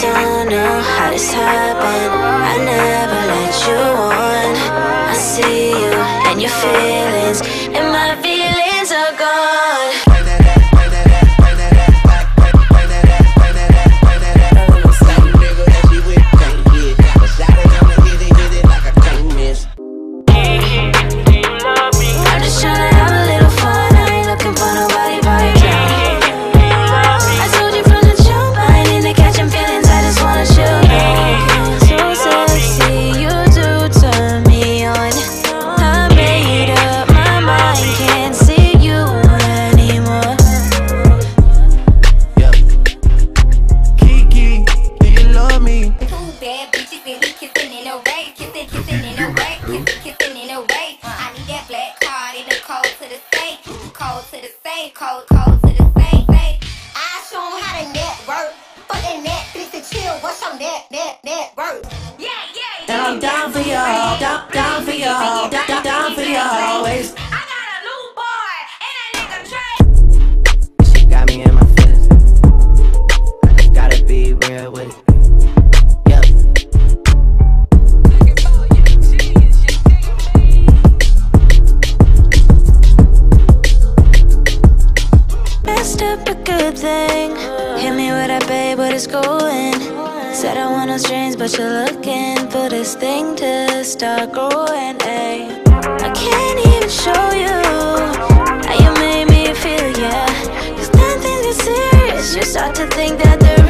don't know how this happened. I never let you on. I see you and your feelings, kissing in a way, kissing, kissing in a way, kissing, kissing in a way. I need that black card in the code to the safe, code to the safe, code, code to the safe, safe. I show 'em how to network. Fuck that Netflix and chill. What's your net, net, net worth? Yeah, yeah, And I'm down for y'all, down, down for y'all, down, down, down for y'all always. Thing. Hit me with that babe, but it's going. Said I want no strings, but you're looking for this thing to start growing. Ay. I can't even show you how you made me feel, yeah. Cause then things get serious. You start to think that the real